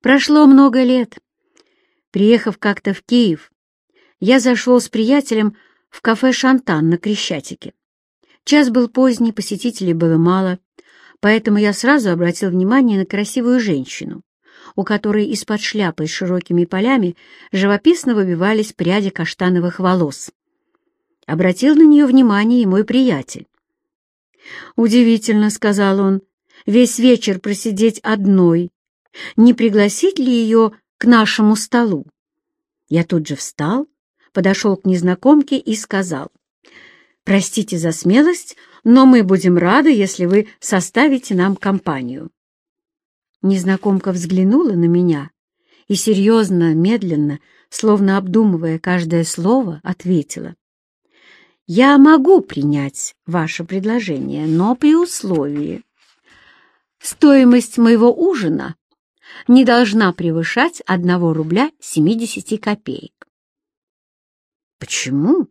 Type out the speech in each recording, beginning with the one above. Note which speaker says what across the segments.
Speaker 1: Прошло много лет. Приехав как-то в Киев, я зашел с приятелем в кафе «Шантан» на Крещатике. Час был поздний, посетителей было мало, поэтому я сразу обратил внимание на красивую женщину, у которой из-под шляпы с широкими полями живописно выбивались пряди каштановых волос. Обратил на нее внимание и мой приятель. «Удивительно», — сказал он, — «весь вечер просидеть одной. Не пригласить ли ее к нашему столу?» Я тут же встал, подошел к незнакомке и сказал, «Простите за смелость, но мы будем рады, если вы составите нам компанию». Незнакомка взглянула на меня и серьезно, медленно, словно обдумывая каждое слово, ответила. «Я могу принять ваше предложение, но при условии. Стоимость моего ужина не должна превышать одного рубля 70 копеек». «Почему?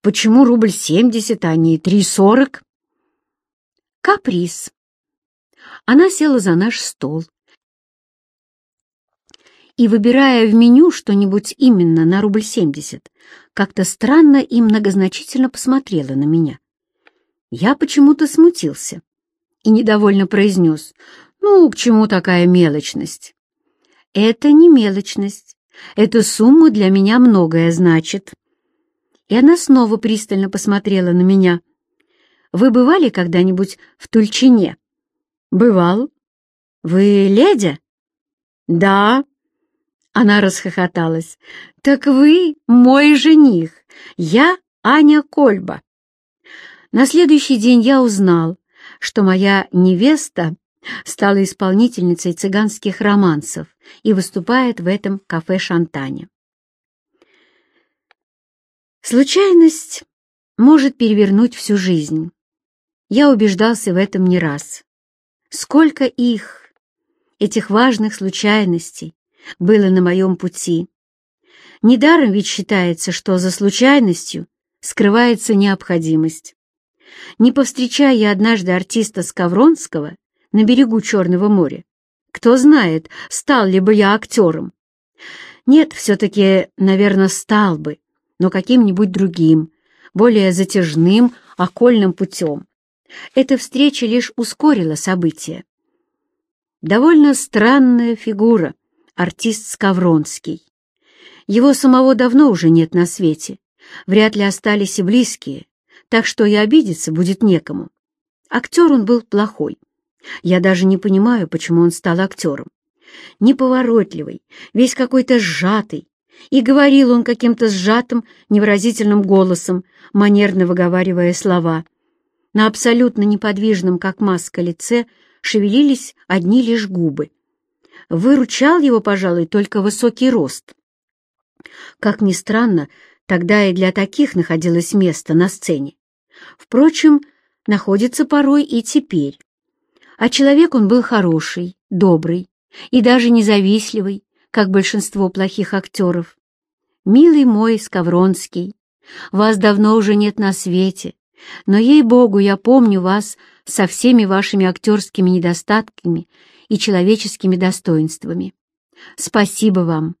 Speaker 1: Почему рубль семьдесят, а не три сорок?» «Каприз». Она села за наш стол и, выбирая в меню что-нибудь именно на рубль семьдесят, как-то странно и многозначительно посмотрела на меня. Я почему-то смутился и недовольно произнес, «Ну, к чему такая мелочность?» «Это не мелочность. Эта сумма для меня многое значит». И она снова пристально посмотрела на меня. «Вы бывали когда-нибудь в Тульчине?» «Бывал». «Вы леди?» «Да», она расхохоталась. «Так вы мой жених. Я Аня Кольба». На следующий день я узнал, что моя невеста стала исполнительницей цыганских романсов и выступает в этом кафе «Шантане». Случайность может перевернуть всю жизнь. Я убеждался в этом не раз. Сколько их, этих важных случайностей, было на моем пути. Недаром ведь считается, что за случайностью скрывается необходимость. Не повстречая я однажды артиста Скавронского на берегу Черного моря, кто знает, стал ли бы я актером. Нет, все-таки, наверное, стал бы, но каким-нибудь другим, более затяжным, окольным путем. Эта встреча лишь ускорила события. Довольно странная фигура — артист Скавронский. Его самого давно уже нет на свете, вряд ли остались и близкие, так что и обидеться будет некому. Актер он был плохой. Я даже не понимаю, почему он стал актером. Неповоротливый, весь какой-то сжатый, и говорил он каким-то сжатым, невыразительным голосом, манерно выговаривая слова. На абсолютно неподвижном, как маска, лице шевелились одни лишь губы выручал его, пожалуй, только высокий рост. Как ни странно, тогда и для таких находилось место на сцене. Впрочем, находится порой и теперь. А человек он был хороший, добрый и даже независливый, как большинство плохих актеров. «Милый мой Скавронский, вас давно уже нет на свете, но, ей-богу, я помню вас со всеми вашими актерскими недостатками и человеческими достоинствами. Спасибо вам.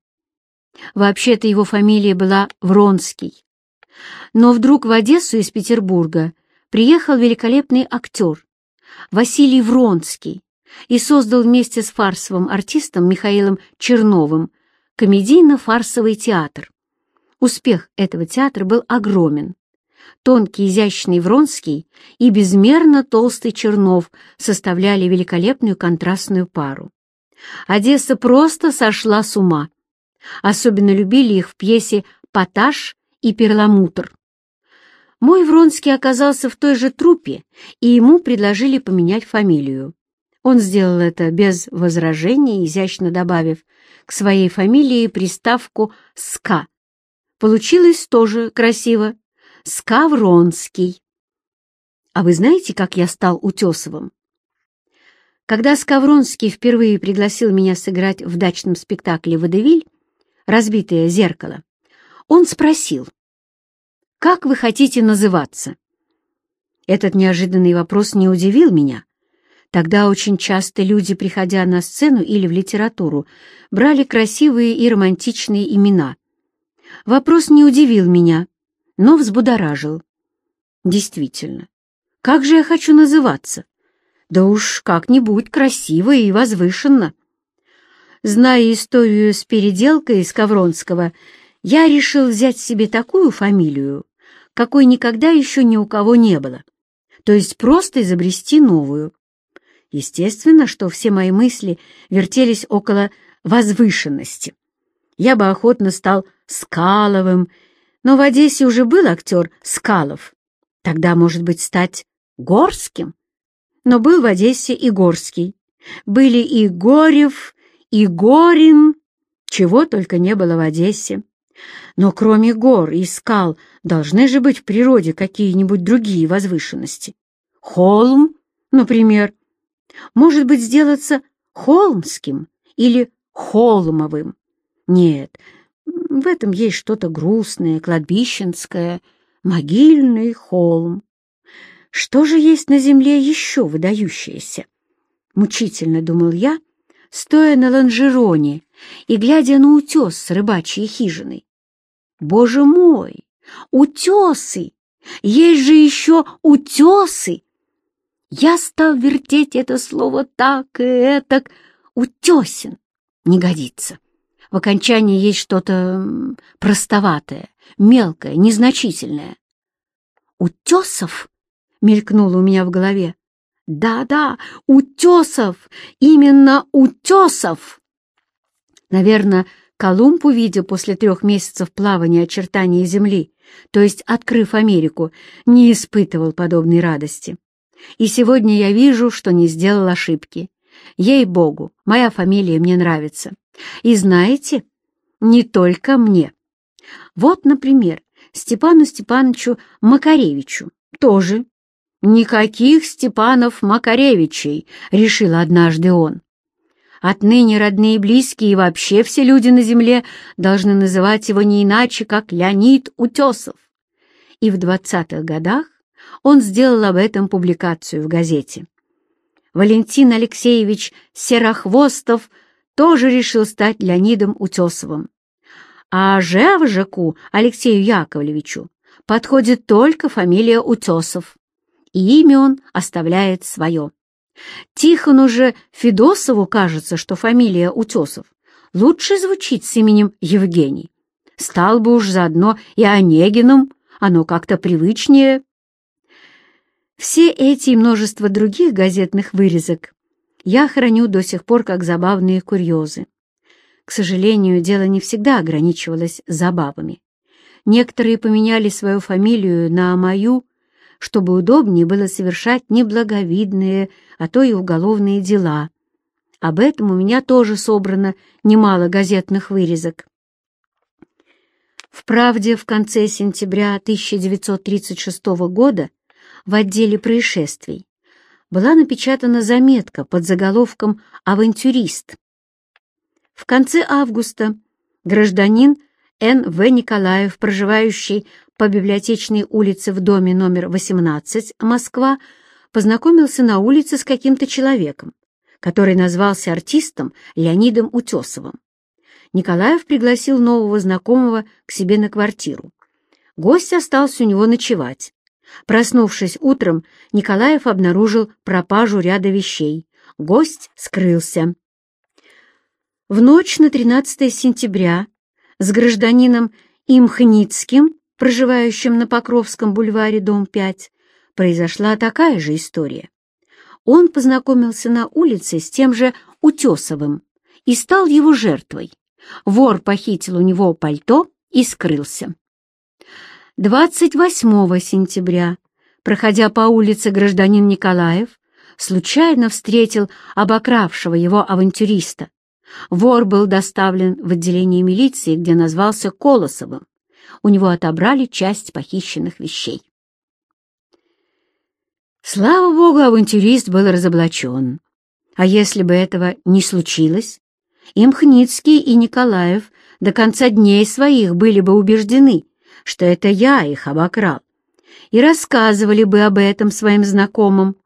Speaker 1: Вообще-то его фамилия была Вронский. Но вдруг в Одессу из Петербурга приехал великолепный актер Василий Вронский и создал вместе с фарсовым артистом Михаилом Черновым комедийно-фарсовый театр. Успех этого театра был огромен тонкий изящный Вронский и безмерно толстый Чернов составляли великолепную контрастную пару. Одесса просто сошла с ума. Особенно любили их в пьесе «Поташ» и «Перламутр». Мой Вронский оказался в той же труппе, и ему предложили поменять фамилию. Он сделал это без возражений, изящно добавив к своей фамилии приставку «ска». Получилось тоже красиво. Скавронский. А вы знаете, как я стал Утесовым? Когда Скавронский впервые пригласил меня сыграть в дачном спектакле «Водевиль» «Разбитое зеркало», он спросил, «Как вы хотите называться?» Этот неожиданный вопрос не удивил меня, Тогда очень часто люди, приходя на сцену или в литературу, брали красивые и романтичные имена. Вопрос не удивил меня, но взбудоражил. Действительно, как же я хочу называться? Да уж как-нибудь красиво и возвышенно. Зная историю с переделкой из Ковронского, я решил взять себе такую фамилию, какой никогда еще ни у кого не было, то есть просто изобрести новую. Естественно, что все мои мысли вертелись около возвышенности. Я бы охотно стал Скаловым, но в Одессе уже был актер Скалов. Тогда, может быть, стать Горским? Но был в Одессе и Горский. Были и Горев, и Горин, чего только не было в Одессе. Но кроме гор и скал должны же быть в природе какие-нибудь другие возвышенности. Холм, например, может быть сделаться холмским или холмовым. Нет, в этом есть что-то грустное, кладбищенское, могильный холм. Что же есть на земле еще выдающееся? Мучительно думал я, стоя на лонжероне и глядя на утес с рыбачьей хижиной. Боже мой, утесы! Есть же еще утесы! Я стал вертеть это слово так и этак. Утесен не годится. В окончании есть что-то простоватое, мелкое, незначительное. «Утесов?» — мелькнуло у меня в голове. «Да-да, утесов! Именно утесов!» Наверное, Колумб, увидев после трех месяцев плавания очертания Земли, то есть открыв Америку, не испытывал подобной радости. И сегодня я вижу, что не сделал ошибки. Ей-богу, моя фамилия мне нравится. И знаете, не только мне. Вот, например, Степану Степановичу Макаревичу тоже. «Никаких Степанов Макаревичей», — решил однажды он. Отныне родные и близкие и вообще все люди на земле должны называть его не иначе, как Леонид Утесов. И в двадцатых годах он сделал об этом публикацию в газете. Валентин Алексеевич Серохвостов тоже решил стать Леонидом Утесовым. А Жевжаку Алексею Яковлевичу подходит только фамилия Утесов, и имя он оставляет свое. Тихону же Федосову кажется, что фамилия Утесов лучше звучит с именем Евгений. Стал бы уж заодно и Онегиным, оно как-то привычнее. Все эти и множество других газетных вырезок я храню до сих пор как забавные курьезы. К сожалению, дело не всегда ограничивалось забавами. Некоторые поменяли свою фамилию на мою, чтобы удобнее было совершать неблаговидные, а то и уголовные дела. Об этом у меня тоже собрано немало газетных вырезок. В «Правде» в конце сентября 1936 года в отделе происшествий была напечатана заметка под заголовком «Авантюрист». В конце августа гражданин Н.В. Николаев, проживающий по библиотечной улице в доме номер 18, Москва, познакомился на улице с каким-то человеком, который назвался артистом Леонидом Утесовым. Николаев пригласил нового знакомого к себе на квартиру. Гость остался у него ночевать. Проснувшись утром, Николаев обнаружил пропажу ряда вещей. Гость скрылся. В ночь на 13 сентября с гражданином Имхницким, проживающим на Покровском бульваре, дом 5, произошла такая же история. Он познакомился на улице с тем же Утесовым и стал его жертвой. Вор похитил у него пальто и скрылся. 28 сентября, проходя по улице гражданин Николаев, случайно встретил обокравшего его авантюриста. Вор был доставлен в отделение милиции, где назвался Колосовым. У него отобрали часть похищенных вещей. Слава богу, авантюрист был разоблачен. А если бы этого не случилось, Имхницкий и Николаев до конца дней своих были бы убеждены, что это я их обокрал, и рассказывали бы об этом своим знакомым.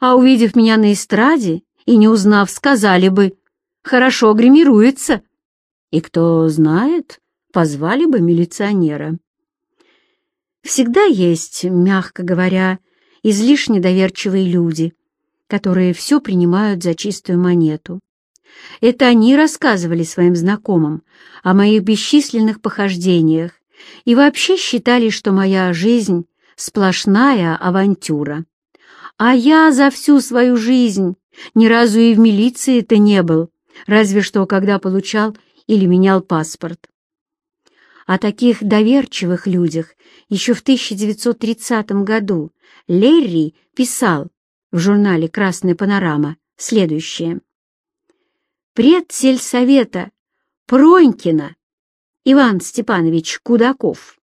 Speaker 1: а увидев меня на эстраде и не узнав, сказали бы «хорошо гримируется». И кто знает, позвали бы милиционера. Всегда есть, мягко говоря, излишне доверчивые люди, которые все принимают за чистую монету. Это они рассказывали своим знакомым о моих бесчисленных похождениях и вообще считали, что моя жизнь — сплошная авантюра. А я за всю свою жизнь ни разу и в милиции-то не был, разве что когда получал или менял паспорт. О таких доверчивых людях еще в 1930 году Лерри писал в журнале «Красная панорама» следующее. Предсельсовета Пронькина Иван Степанович Кудаков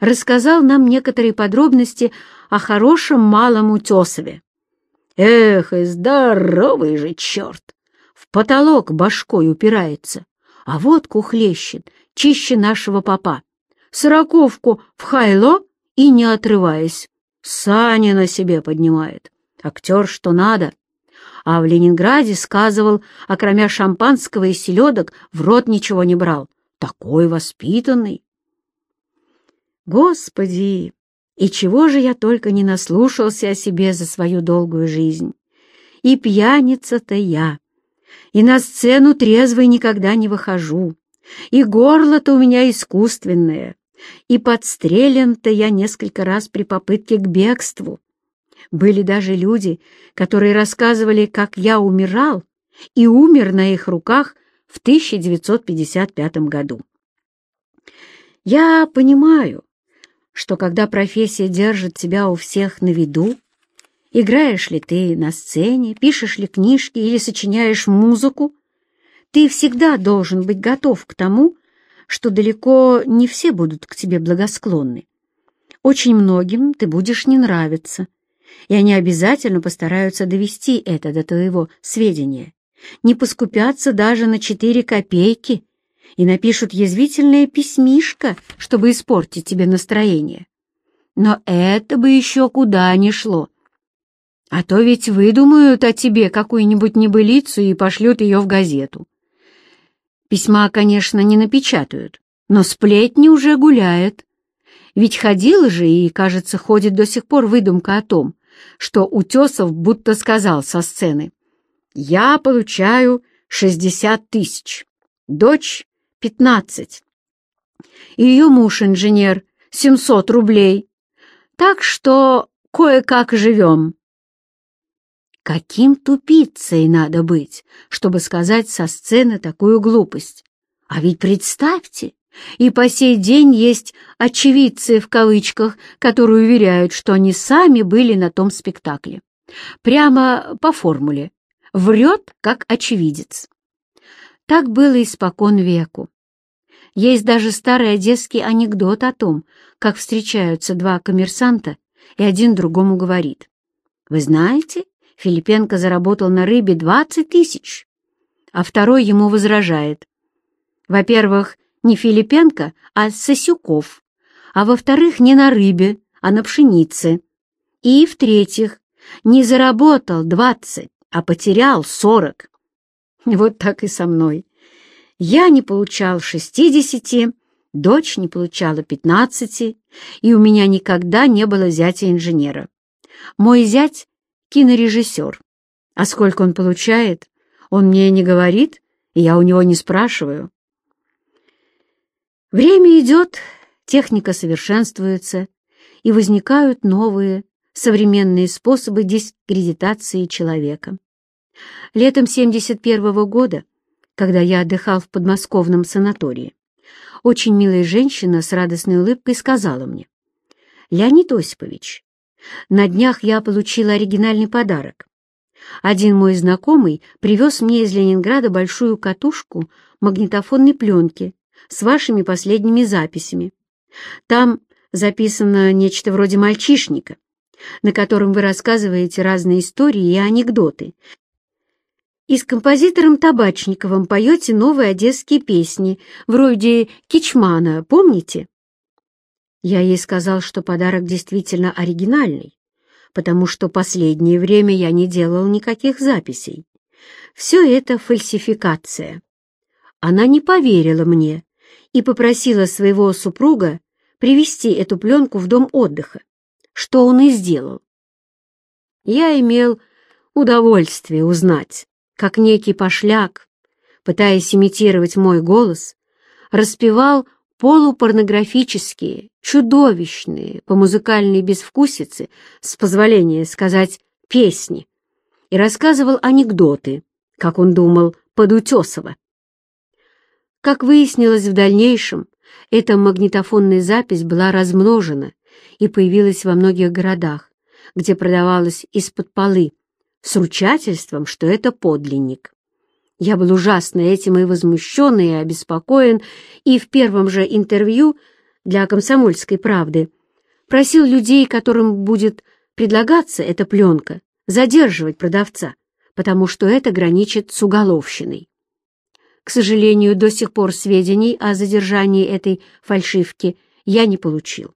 Speaker 1: рассказал нам некоторые подробности о хорошем малом Утесове. Эх, и здоровый же черт! В потолок башкой упирается, а водку хлещет, чище нашего папа. Сороковку в хайло и не отрываясь. Сани на себе поднимает. Актер что надо. А в Ленинграде сказывал, окромя шампанского и селедок, в рот ничего не брал такой воспитанный. Господи, и чего же я только не наслушался о себе за свою долгую жизнь. И пьяница-то я, и на сцену трезвой никогда не выхожу, и горло-то у меня искусственное, и подстрелен-то я несколько раз при попытке к бегству. Были даже люди, которые рассказывали, как я умирал, и умер на их руках в 1955 году. Я понимаю, что когда профессия держит тебя у всех на виду, играешь ли ты на сцене, пишешь ли книжки или сочиняешь музыку, ты всегда должен быть готов к тому, что далеко не все будут к тебе благосклонны. Очень многим ты будешь не нравиться, и они обязательно постараются довести это до твоего сведения не поскупятся даже на четыре копейки и напишут язвительное письмишко, чтобы испортить тебе настроение. Но это бы еще куда ни шло. А то ведь выдумают о тебе какую-нибудь небылицу и пошлют ее в газету. Письма, конечно, не напечатают, но сплетни уже гуляет. Ведь ходила же и, кажется, ходит до сих пор выдумка о том, что Утесов будто сказал со сцены. Я получаю шестьдесят тысяч, дочь — пятнадцать. Ее муж инженер — семьсот рублей. Так что кое-как живем. Каким тупицей надо быть, чтобы сказать со сцены такую глупость? А ведь представьте, и по сей день есть «очевидцы» в кавычках, которые уверяют, что они сами были на том спектакле. Прямо по формуле врет, как очевидец. Так было испокон веку. Есть даже старый одесский анекдот о том, как встречаются два коммерсанта, и один другому говорит. «Вы знаете, Филипенко заработал на рыбе двадцать тысяч». А второй ему возражает. Во-первых, не Филипенко, а Сосюков. А во-вторых, не на рыбе, а на пшенице. И, в-третьих, не заработал двадцать, а потерял сорок. Вот так и со мной. Я не получал шестидесяти, дочь не получала пятнадцати, и у меня никогда не было зятя-инженера. Мой зять — кинорежиссер. А сколько он получает, он мне не говорит, и я у него не спрашиваю. Время идет, техника совершенствуется, и возникают новые, современные способы дискредитации человека. Летом 71 -го года, когда я отдыхал в подмосковном санатории, очень милая женщина с радостной улыбкой сказала мне, «Леонид Осипович, на днях я получила оригинальный подарок. Один мой знакомый привез мне из Ленинграда большую катушку магнитофонной пленки с вашими последними записями. Там записано нечто вроде мальчишника, на котором вы рассказываете разные истории и анекдоты. И с композитором Табачниковым поете новые одесские песни, вроде «Кичмана», помните? Я ей сказал, что подарок действительно оригинальный, потому что последнее время я не делал никаких записей. Все это фальсификация. Она не поверила мне и попросила своего супруга привезти эту пленку в дом отдыха, что он и сделал. Я имел удовольствие узнать, как некий пошляк, пытаясь имитировать мой голос, распевал полупорнографические, чудовищные по музыкальной безвкусице, с позволения сказать, песни, и рассказывал анекдоты, как он думал, подутесово. Как выяснилось в дальнейшем, эта магнитофонная запись была размножена и появилась во многих городах, где продавалась из-под полы, с ручательством, что это подлинник. Я был ужасно этим и возмущен, и обеспокоен, и в первом же интервью для «Комсомольской правды» просил людей, которым будет предлагаться эта пленка, задерживать продавца, потому что это граничит с уголовщиной. К сожалению, до сих пор сведений о задержании этой фальшивки я не получил.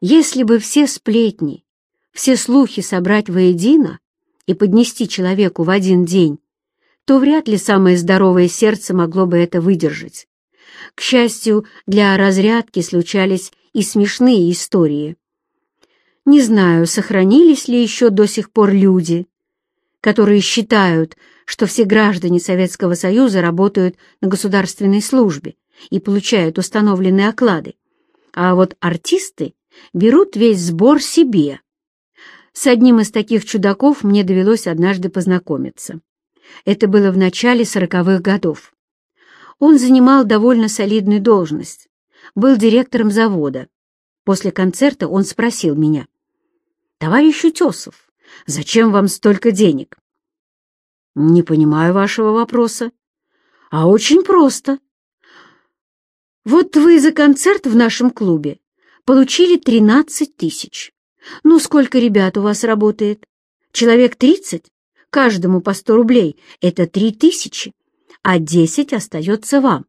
Speaker 1: Если бы все сплетни, все слухи собрать воедино и поднести человеку в один день, то вряд ли самое здоровое сердце могло бы это выдержать. К счастью, для разрядки случались и смешные истории. Не знаю, сохранились ли еще до сих пор люди, которые считают, что все граждане Советского Союза работают на государственной службе и получают установленные оклады, а вот артисты берут весь сбор себе. С одним из таких чудаков мне довелось однажды познакомиться. Это было в начале сороковых годов. Он занимал довольно солидную должность, был директором завода. После концерта он спросил меня, «Товарищ Утесов, зачем вам столько денег?» «Не понимаю вашего вопроса». «А очень просто. Вот вы за концерт в нашем клубе получили 13 тысяч. Ну, сколько ребят у вас работает? Человек 30? Каждому по 100 рублей — это 3 тысячи, а 10 остается вам.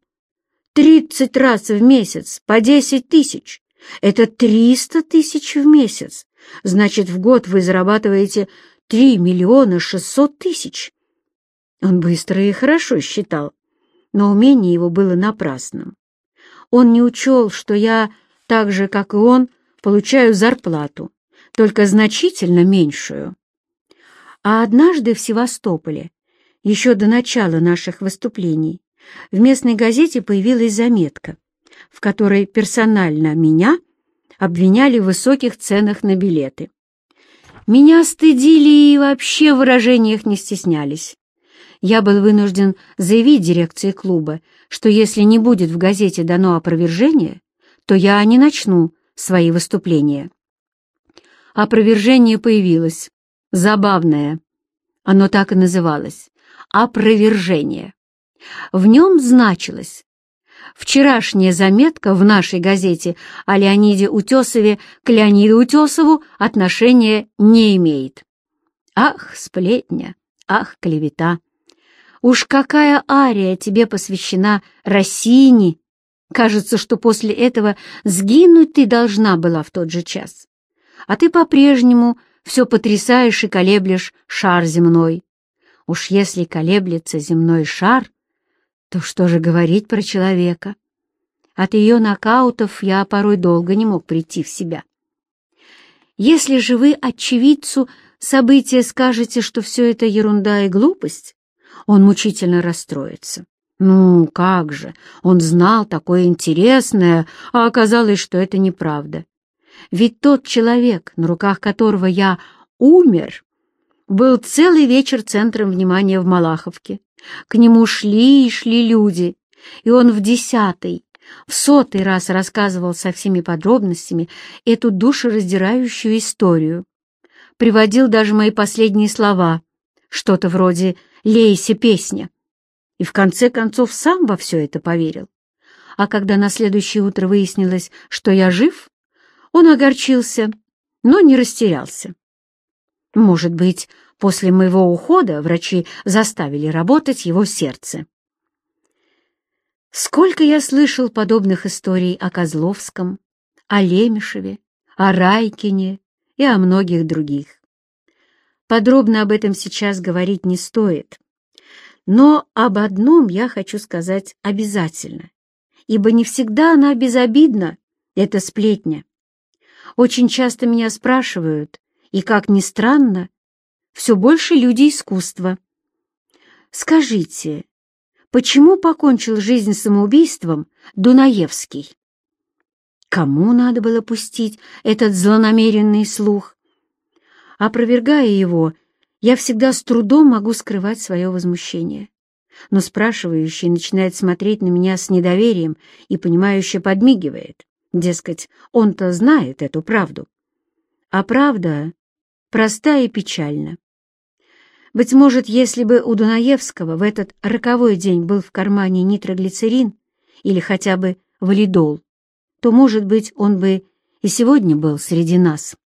Speaker 1: 30 раз в месяц по 10 тысяч — это 300 тысяч в месяц. Значит, в год вы зарабатываете 3 миллиона 600 тысяч. Он быстро и хорошо считал, но умение его было напрасным. Он не учел, что я, так же, как и он, получаю зарплату, только значительно меньшую. А однажды в Севастополе, еще до начала наших выступлений, в местной газете появилась заметка, в которой персонально меня обвиняли в высоких ценах на билеты. Меня стыдили и вообще в выражениях не стеснялись. Я был вынужден заявить дирекции клуба, что если не будет в газете дано опровержение, то я не начну свои выступления. Опровержение появилось. Забавное. Оно так и называлось. Опровержение. В нем значилось Вчерашняя заметка в нашей газете о Леониде Утесове к Леониду Утесову отношения не имеет. Ах, сплетня, ах, клевета! Уж какая ария тебе посвящена Россине! Кажется, что после этого сгинуть ты должна была в тот же час. А ты по-прежнему все потрясаешь и колеблешь шар земной. Уж если колеблется земной шар, то что же говорить про человека? От ее нокаутов я порой долго не мог прийти в себя. Если же вы очевидцу события скажете, что все это ерунда и глупость, он мучительно расстроится. Ну, как же, он знал такое интересное, а оказалось, что это неправда. Ведь тот человек, на руках которого я умер, был целый вечер центром внимания в Малаховке. К нему шли и шли люди, и он в десятый, в сотый раз рассказывал со всеми подробностями эту душераздирающую историю. Приводил даже мои последние слова, что-то вроде «Лейся, песня». И в конце концов сам во все это поверил. А когда на следующее утро выяснилось, что я жив, он огорчился, но не растерялся. Может быть, после моего ухода врачи заставили работать его сердце. Сколько я слышал подобных историй о Козловском, о Лемешеве, о Райкине, и о многих других. Подробно об этом сейчас говорить не стоит. Но об одном я хочу сказать обязательно, ибо не всегда она безобидна, эта сплетня. Очень часто меня спрашивают, и, как ни странно, все больше люди искусства. Скажите, почему покончил жизнь самоубийством Дунаевский? Кому надо было пустить этот злонамеренный слух? Опровергая его, я всегда с трудом могу скрывать свое возмущение. Но спрашивающий начинает смотреть на меня с недоверием и, понимающе подмигивает. Дескать, он-то знает эту правду. А правда проста и печальна. Быть может, если бы у Дунаевского в этот роковой день был в кармане нитроглицерин или хотя бы валидол, то, может быть, он бы и сегодня был среди нас.